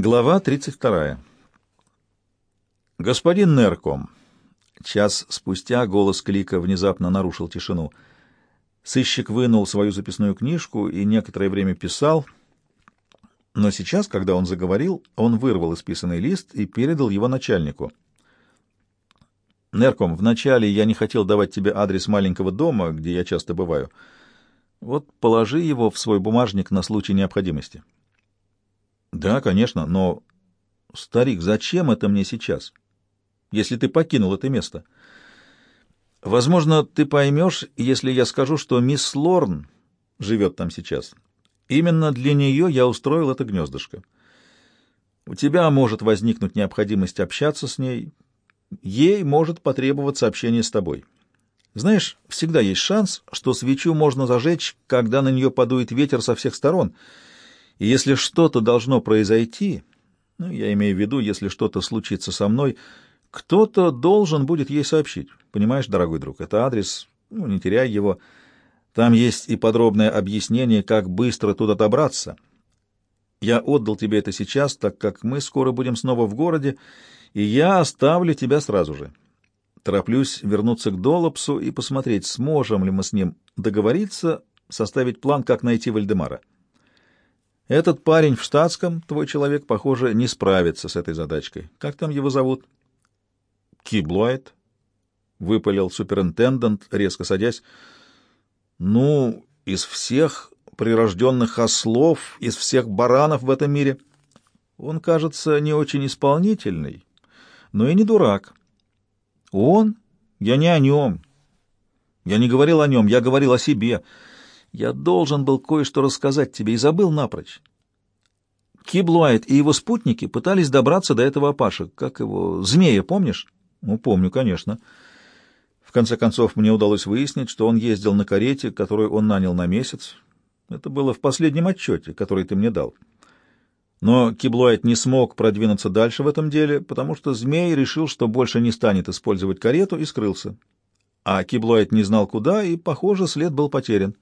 Глава 32. Господин Нерком. Час спустя голос Клика внезапно нарушил тишину. Сыщик вынул свою записную книжку и некоторое время писал, но сейчас, когда он заговорил, он вырвал исписанный лист и передал его начальнику. «Нерком, вначале я не хотел давать тебе адрес маленького дома, где я часто бываю. Вот положи его в свой бумажник на случай необходимости». Да, конечно, но... Старик, зачем это мне сейчас, если ты покинул это место? Возможно, ты поймешь, если я скажу, что мисс Лорн живет там сейчас. Именно для нее я устроил это гнездышко. У тебя может возникнуть необходимость общаться с ней, ей может потребоваться общение с тобой. Знаешь, всегда есть шанс, что свечу можно зажечь, когда на нее подует ветер со всех сторон — и если что-то должно произойти, ну, я имею в виду, если что-то случится со мной, кто-то должен будет ей сообщить. Понимаешь, дорогой друг, это адрес, ну, не теряй его. Там есть и подробное объяснение, как быстро туда добраться. Я отдал тебе это сейчас, так как мы скоро будем снова в городе, и я оставлю тебя сразу же. Тороплюсь вернуться к Долопсу и посмотреть, сможем ли мы с ним договориться, составить план, как найти Вальдемара. Этот парень в штатском, твой человек, похоже, не справится с этой задачкой. Как там его зовут? Киблуайт, — выпалил суперинтендант, резко садясь. Ну, из всех прирожденных ослов, из всех баранов в этом мире. Он, кажется, не очень исполнительный, но и не дурак. Он? Я не о нем. Я не говорил о нем, я говорил о себе. Я должен был кое-что рассказать тебе и забыл напрочь. Киблуайт и его спутники пытались добраться до этого Апаша. Как его? Змея, помнишь? Ну, помню, конечно. В конце концов, мне удалось выяснить, что он ездил на карете, которую он нанял на месяц. Это было в последнем отчете, который ты мне дал. Но Киблуайт не смог продвинуться дальше в этом деле, потому что Змей решил, что больше не станет использовать карету, и скрылся. А Киблуайт не знал куда, и, похоже, след был потерян.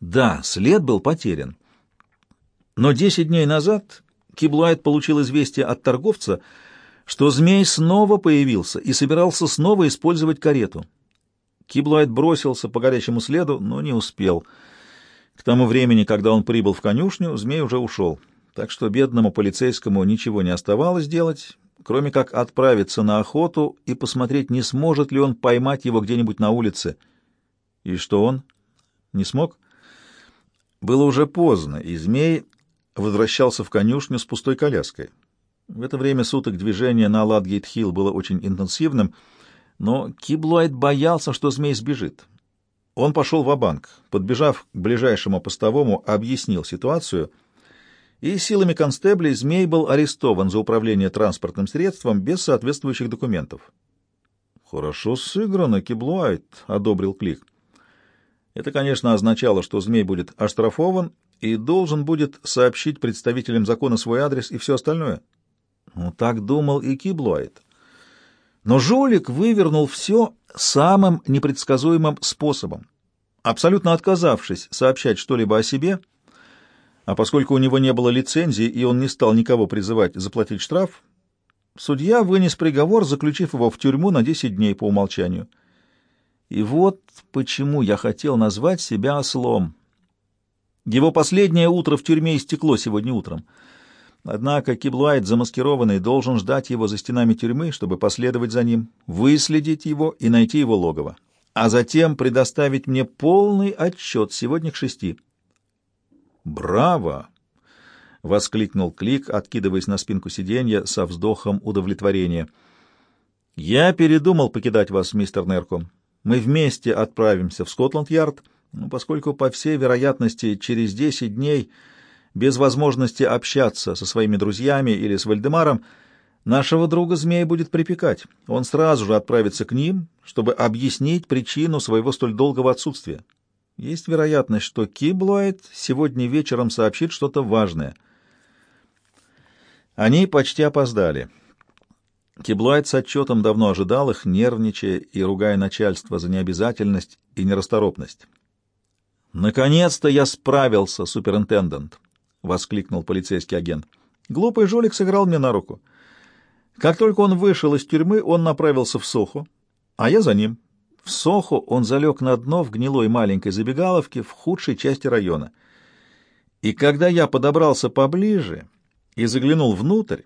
Да, след был потерян. Но десять дней назад Киблайт получил известие от торговца, что змей снова появился и собирался снова использовать карету. Киблайт бросился по горячему следу, но не успел. К тому времени, когда он прибыл в конюшню, змей уже ушел. Так что бедному полицейскому ничего не оставалось делать, кроме как отправиться на охоту и посмотреть, не сможет ли он поймать его где-нибудь на улице. И что он? Не смог? Было уже поздно, и змей возвращался в конюшню с пустой коляской. В это время суток движение на Ладгейт-Хилл было очень интенсивным, но Киблуайт боялся, что змей сбежит. Он пошел в банк подбежав к ближайшему постовому, объяснил ситуацию, и силами констеблей змей был арестован за управление транспортным средством без соответствующих документов. «Хорошо сыграно, Киблуайт», — одобрил Клик. Это, конечно, означало, что змей будет оштрафован и должен будет сообщить представителям закона свой адрес и все остальное. Ну, так думал и Киблуайт. Но жулик вывернул все самым непредсказуемым способом, абсолютно отказавшись сообщать что-либо о себе, а поскольку у него не было лицензии и он не стал никого призывать заплатить штраф, судья вынес приговор, заключив его в тюрьму на 10 дней по умолчанию. И вот почему я хотел назвать себя ослом. Его последнее утро в тюрьме истекло сегодня утром. Однако Киблуайт, замаскированный, должен ждать его за стенами тюрьмы, чтобы последовать за ним, выследить его и найти его логово, а затем предоставить мне полный отчет сегодня к шести. «Браво!» — воскликнул Клик, откидываясь на спинку сиденья со вздохом удовлетворения. «Я передумал покидать вас, мистер Нерком. Мы вместе отправимся в Скотланд-Ярд, ну, поскольку, по всей вероятности, через десять дней, без возможности общаться со своими друзьями или с Вальдемаром, нашего друга змея будет припекать. Он сразу же отправится к ним, чтобы объяснить причину своего столь долгого отсутствия. Есть вероятность, что Киблуайт сегодня вечером сообщит что-то важное. Они почти опоздали. Киблайт с отчетом давно ожидал их, нервничая и ругая начальство за необязательность и нерасторопность. «Наконец-то я справился, суперинтендант!» — воскликнул полицейский агент. Глупый жулик сыграл мне на руку. Как только он вышел из тюрьмы, он направился в Сохо, а я за ним. В Сохо он залег на дно в гнилой маленькой забегаловке в худшей части района. И когда я подобрался поближе и заглянул внутрь,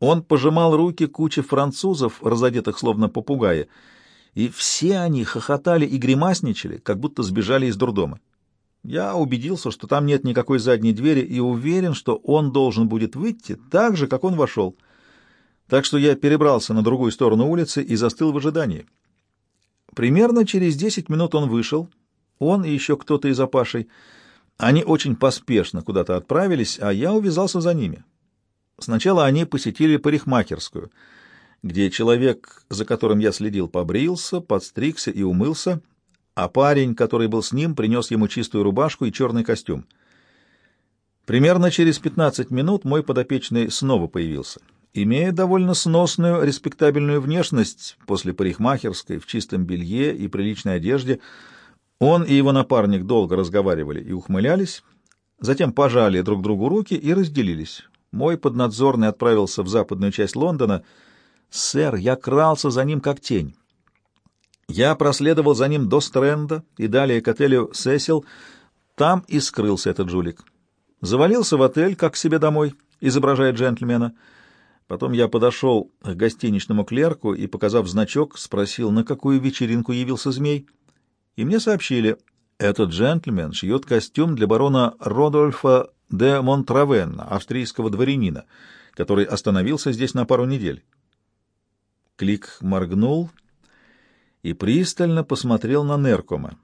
он пожимал руки куче французов, разодетых словно попугаи, и все они хохотали и гримасничали, как будто сбежали из дурдома. Я убедился, что там нет никакой задней двери, и уверен, что он должен будет выйти так же, как он вошел. Так что я перебрался на другую сторону улицы и застыл в ожидании. Примерно через десять минут он вышел, он и еще кто-то из опашей. Они очень поспешно куда-то отправились, а я увязался за ними. Сначала они посетили парикмахерскую, где человек, за которым я следил, побрился, подстригся и умылся, а парень, который был с ним, принес ему чистую рубашку и черный костюм. Примерно через 15 минут мой подопечный снова появился, имея довольно сносную, респектабельную внешность после парикмахерской, в чистом белье и приличной одежде. Он и его напарник долго разговаривали и ухмылялись, затем пожали друг другу руки и разделились. Мой поднадзорный отправился в западную часть Лондона. Сэр, я крался за ним как тень. Я проследовал за ним до Стрэнда и далее к отелю «Сесил». Там и скрылся этот жулик. Завалился в отель, как к себе домой, изображая джентльмена. Потом я подошел к гостиничному клерку и, показав значок, спросил, на какую вечеринку явился змей. И мне сообщили, этот джентльмен шьет костюм для барона Родольфа де Монтравенна, австрийского дворянина, который остановился здесь на пару недель. Клик моргнул и пристально посмотрел на Неркома.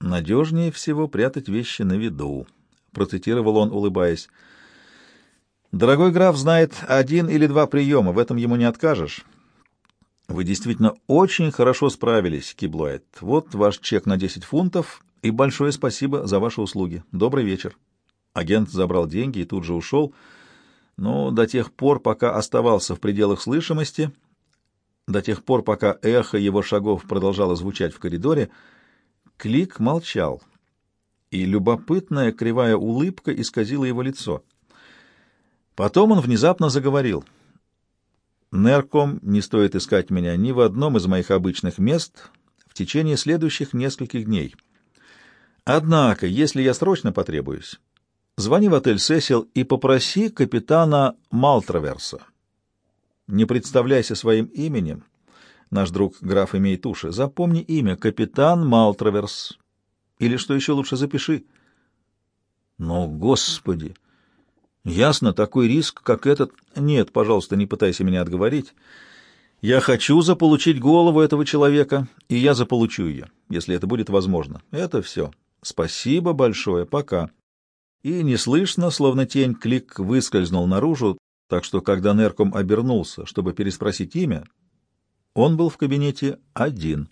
«Надежнее всего прятать вещи на виду», — процитировал он, улыбаясь. «Дорогой граф знает один или два приема, в этом ему не откажешь». «Вы действительно очень хорошо справились, Киблуэт. Вот ваш чек на 10 фунтов и большое спасибо за ваши услуги. Добрый вечер». Агент забрал деньги и тут же ушел, но до тех пор, пока оставался в пределах слышимости, до тех пор, пока эхо его шагов продолжало звучать в коридоре, Клик молчал, и любопытная кривая улыбка исказила его лицо. Потом он внезапно заговорил. «Нерком не стоит искать меня ни в одном из моих обычных мест в течение следующих нескольких дней. Однако, если я срочно потребуюсь, звони в отель «Сесил» и попроси капитана Малтраверса. Не представляйся своим именем. Наш друг граф имеет уши. Запомни имя — капитан Малтраверс. Или, что еще лучше, запиши. Но, господи! Ясно, такой риск, как этот... Нет, пожалуйста, не пытайся меня отговорить. Я хочу заполучить голову этого человека, и я заполучу ее, если это будет возможно. Это все. Спасибо большое. Пока. И неслышно, словно тень, клик выскользнул наружу, так что, когда Нерком обернулся, чтобы переспросить имя, он был в кабинете один.